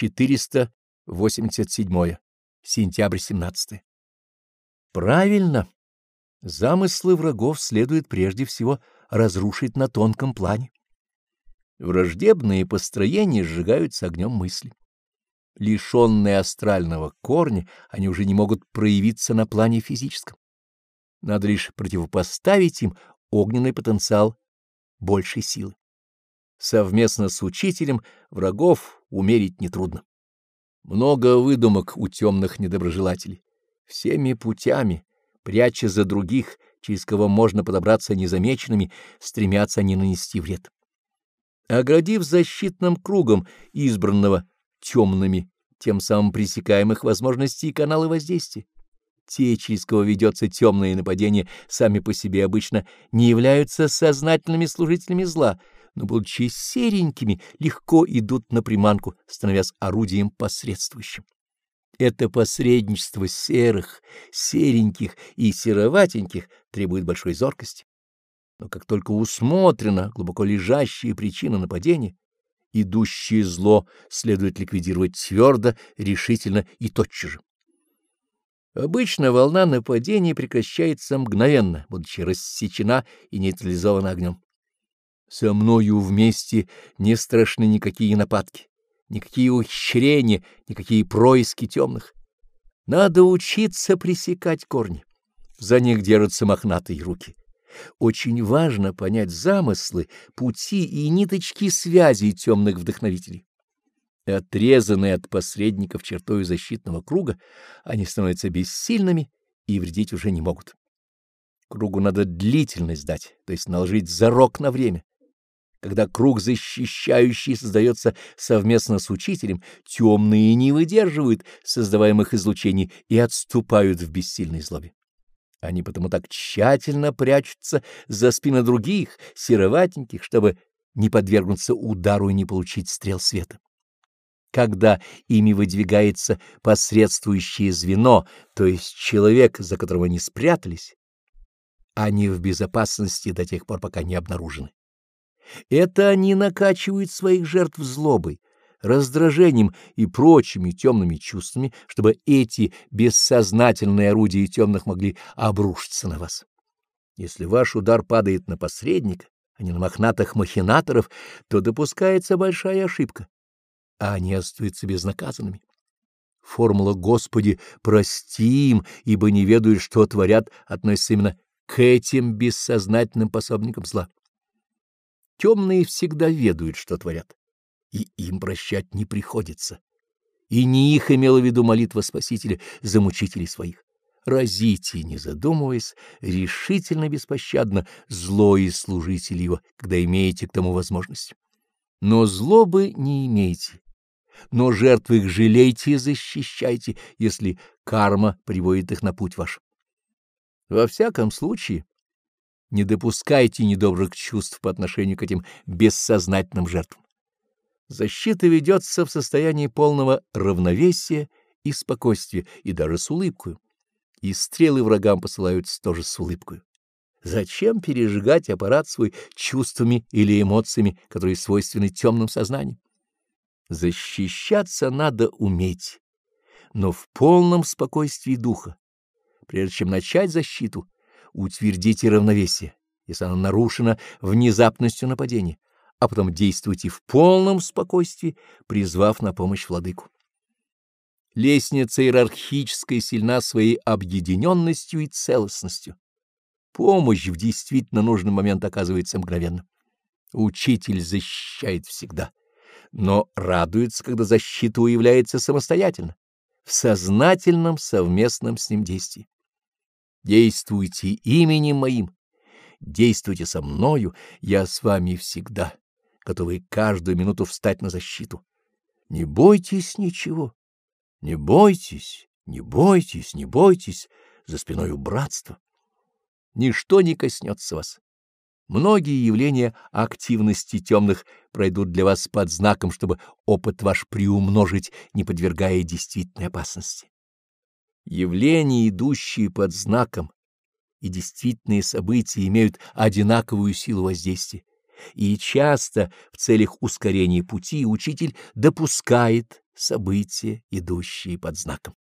487. Сентябрь 17. Правильно. Замыслы врагов следует прежде всего разрушить на тонком плане. Враждебные построения сжигаются огнем мысли. Лишенные астрального корня, они уже не могут проявиться на плане физическом. Надо лишь противопоставить им огненный потенциал большей силы. Совместно с учителем врагов умерить нетрудно. Много выдумок у темных недоброжелателей. Всеми путями, пряча за других, через кого можно подобраться незамеченными, стремятся они нанести вред. Оградив защитным кругом избранного темными, тем самым пресекаемых возможностей и каналы воздействия. Те, через кого ведется темное нападение, сами по себе обычно не являются сознательными служителями зла, но, будучи серенькими, легко идут на приманку, становясь орудием посредствующим. Это посредничество серых, сереньких и сероватеньких требует большой зоркости. Но как только усмотрена глубоко лежащая причина нападения, идущее зло следует ликвидировать твердо, решительно и тотчас же. Обычно волна нападения прекращается мгновенно, будучи рассечена и нейтрализована огнем. Со мною вместе не страшны никакие нападки, никакие ухищрения, никакие происки темных. Надо учиться пресекать корни. За них держатся мохнатые руки. Очень важно понять замыслы, пути и ниточки связи темных вдохновителей. Отрезанные от посредников чертой защитного круга, они становятся бессильными и вредить уже не могут. Кругу надо длительность дать, то есть наложить зарок на время. Когда круг защищающий создается совместно с учителем, темные не выдерживают создаваемых излучений и отступают в бессильной злобе. Они потому так тщательно прячутся за спины других, сероватеньких, чтобы не подвергнуться удару и не получить стрел света. Когда ими выдвигается посредствующее звено, то есть человек, за которого они спрятались, они в безопасности до тех пор, пока не обнаружены. Это они накачивают своих жертв злобой, раздражением и прочими темными чувствами, чтобы эти бессознательные орудия темных могли обрушиться на вас. Если ваш удар падает на посредника, а не на мохнатых махинаторов, то допускается большая ошибка, а они остаются безнаказанными. Формула «Господи, прости им, ибо не ведают, что творят» относится именно к этим бессознательным пособникам зла. Темные всегда ведают, что творят, и им прощать не приходится. И не их имела в виду молитва Спасителя за мучителей своих. Разите, не задумываясь, решительно беспощадно зло и служители его, когда имеете к тому возможность. Но злобы не имейте, но жертвы их жалейте и защищайте, если карма приводит их на путь ваш. Во всяком случае, не допускайте недобрых чувств по отношению к этим бессознательным жертвам. Защита ведется в состоянии полного равновесия и спокойствия, и даже с улыбкой. И стрелы врагам посылаются тоже с улыбкой. Зачем пережигать аппарат свой чувствами или эмоциями, которые свойственны темным сознаниям? Защищаться надо уметь, но в полном спокойствии духа. Прежде чем начать защиту, утвердите равновесие, если оно нарушено внезапностью нападения, а потом действуйте в полном спокойствии, призвав на помощь владыку. Лестница иерархическая сильна своей объединенностью и целостностью. Помощь в действительно нужный момент оказывается мгновенно. Учитель защищает всегда, но радуется, когда защита уявляется самостоятельно, в сознательном совместном с ним действии. Действуйте именем моим, действуйте со мною, я с вами всегда, готовый каждую минуту встать на защиту. Не бойтесь ничего, не бойтесь, не бойтесь, не бойтесь, за спиною братства. Ничто не коснется вас. Многие явления активности темных пройдут для вас под знаком, чтобы опыт ваш приумножить, не подвергая действительной опасности явления, идущие под знаком, и действительные события имеют одинаковую силу воздействия. И часто в целях ускорения пути учитель допускает события, идущие под знаком.